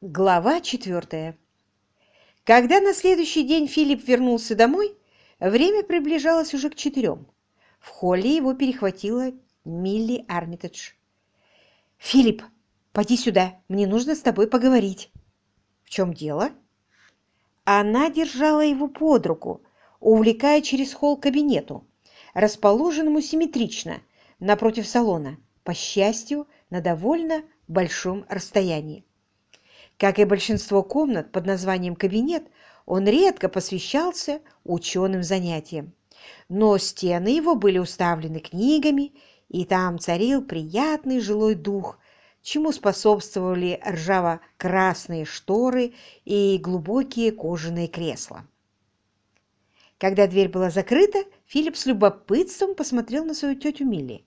Глава четвертая. Когда на следующий день Филипп вернулся домой, время приближалось уже к четырем. В холле его перехватила Милли Армитедж. «Филипп, поди сюда, мне нужно с тобой поговорить». «В чем дело?» Она держала его под руку, увлекая через холл к кабинету, расположенному симметрично напротив салона, по счастью, на довольно большом расстоянии. Как и большинство комнат под названием «кабинет», он редко посвящался ученым занятиям. Но стены его были уставлены книгами, и там царил приятный жилой дух, чему способствовали ржаво-красные шторы и глубокие кожаные кресла. Когда дверь была закрыта, Филипп с любопытством посмотрел на свою тетю Милли.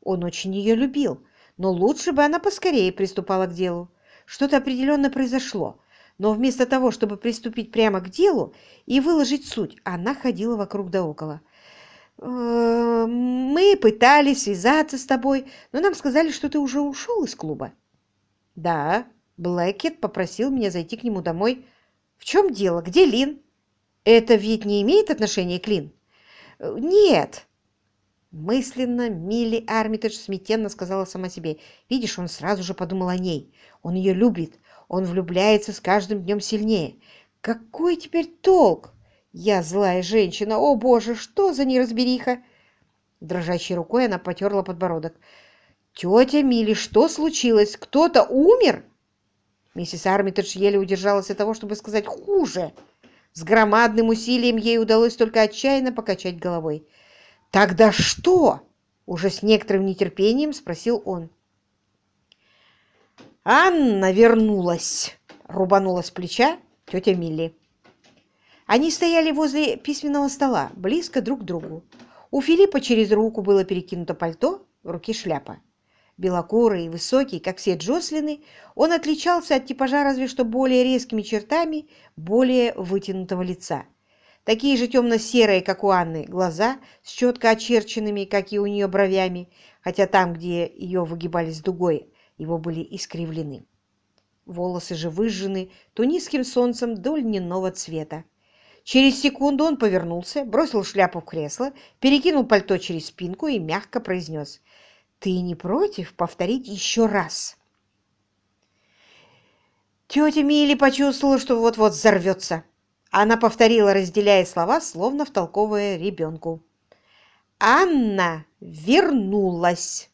Он очень ее любил, но лучше бы она поскорее приступала к делу. Что-то определенно произошло, но вместо того, чтобы приступить прямо к делу и выложить суть, она ходила вокруг да около. «Э, «Мы пытались связаться с тобой, но нам сказали, что ты уже ушел из клуба». «Да, Блэкет попросил меня зайти к нему домой. В чем дело? Где Лин?» «Это ведь не имеет отношения к Лин?» «Нет». Мысленно Милли Армитедж смятенно сказала сама себе. «Видишь, он сразу же подумал о ней. Он ее любит, он влюбляется с каждым днем сильнее. Какой теперь толк? Я злая женщина, о боже, что за неразбериха!» Дрожащей рукой она потерла подбородок. «Тетя Милли, что случилось? Кто-то умер?» Миссис Армитедж еле удержалась от того, чтобы сказать «хуже». С громадным усилием ей удалось только отчаянно покачать головой. «Тогда что?» — уже с некоторым нетерпением спросил он. «Анна вернулась!» — рубанула с плеча тетя Милли. Они стояли возле письменного стола, близко друг к другу. У Филиппа через руку было перекинуто пальто, в руке шляпа. Белокурый и высокий, как все Джослины, он отличался от типажа разве что более резкими чертами, более вытянутого лица. Такие же темно-серые, как у Анны, глаза с четко очерченными, как и у нее, бровями, хотя там, где ее выгибались дугой, его были искривлены. Волосы же выжжены тунисским солнцем до льняного цвета. Через секунду он повернулся, бросил шляпу в кресло, перекинул пальто через спинку и мягко произнес «Ты не против повторить еще раз?» Тетя Милли почувствовала, что вот-вот взорвется. Она повторила, разделяя слова, словно втолковывая ребенку. «Анна вернулась!»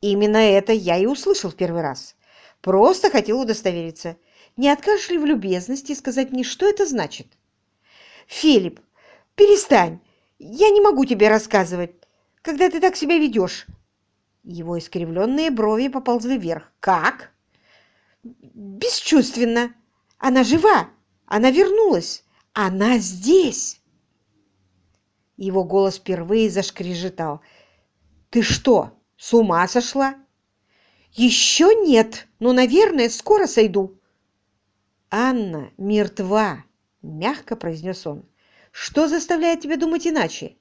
Именно это я и услышал в первый раз. Просто хотел удостовериться. Не откажешь ли в любезности сказать мне, что это значит? Филипп, перестань. Я не могу тебе рассказывать, когда ты так себя ведешь. Его искривленные брови поползли вверх. Как? Бесчувственно. Она жива. Она вернулась. Она здесь. Его голос впервые зашкрежетал. Ты что, с ума сошла? Еще нет, но, наверное, скоро сойду. Анна мертва, мягко произнес он. Что заставляет тебя думать иначе?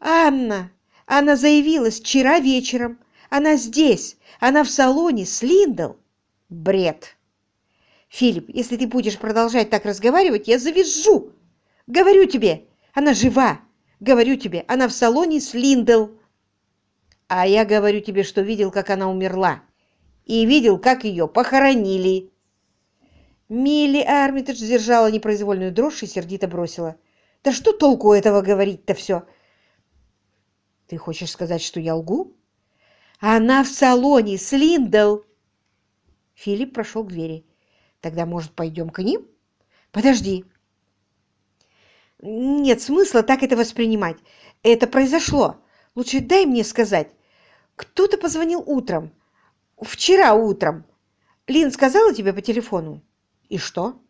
Анна, она заявилась вчера вечером. Она здесь, она в салоне с Линдл. Бред. Филипп, если ты будешь продолжать так разговаривать, я завизжу. Говорю тебе, она жива. Говорю тебе, она в салоне с Линдл. А я говорю тебе, что видел, как она умерла. И видел, как ее похоронили. Милли Армитедж сдержала непроизвольную дрожь и сердито бросила. «Да что толку этого говорить-то все?» «Ты хочешь сказать, что я лгу?» «Она в салоне с Линдл!» Филипп прошел к двери. «Тогда, может, пойдем к ним?» «Подожди!» «Нет смысла так это воспринимать. Это произошло. Лучше дай мне сказать. Кто-то позвонил утром. Вчера утром. Лин сказала тебе по телефону? И что?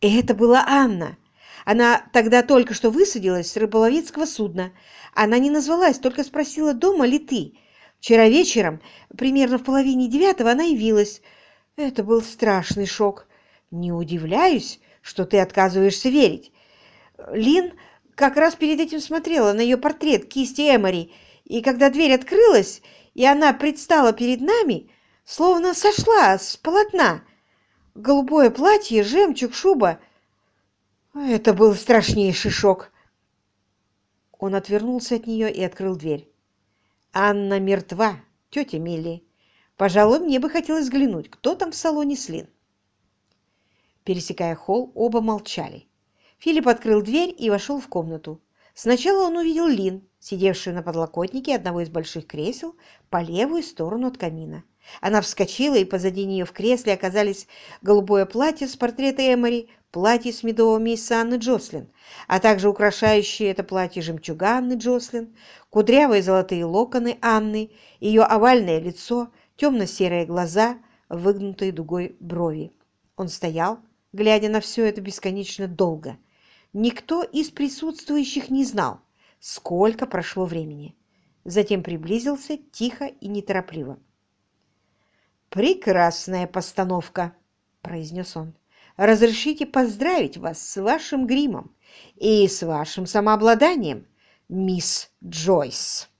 Это была Анна. Она тогда только что высадилась с рыболовецкого судна. Она не назвалась, только спросила, дома ли ты. Вчера вечером, примерно в половине девятого, она явилась. Это был страшный шок. Не удивляюсь, что ты отказываешься верить. Лин как раз перед этим смотрела на ее портрет кисти Эмори, и когда дверь открылась, и она предстала перед нами, словно сошла с полотна, голубое платье, жемчуг, шуба. Это был страшнейший шок. Он отвернулся от нее и открыл дверь. «Анна мертва, тетя Милли. Пожалуй, мне бы хотелось взглянуть, кто там в салоне Слин». Пересекая холл, оба молчали. Филипп открыл дверь и вошел в комнату. Сначала он увидел Лин, сидевшую на подлокотнике одного из больших кресел по левую сторону от камина. Она вскочила, и позади нее в кресле оказались голубое платье с портрета Эмори, платье с медового месяца Анны Джослин, а также украшающие это платье жемчуга Анны Джослин, кудрявые золотые локоны Анны, ее овальное лицо, темно-серые глаза, выгнутые дугой брови. Он стоял, глядя на все это бесконечно долго. Никто из присутствующих не знал, сколько прошло времени. Затем приблизился тихо и неторопливо. «Прекрасная постановка!» – произнес он. «Разрешите поздравить вас с вашим гримом и с вашим самообладанием, мисс Джойс!»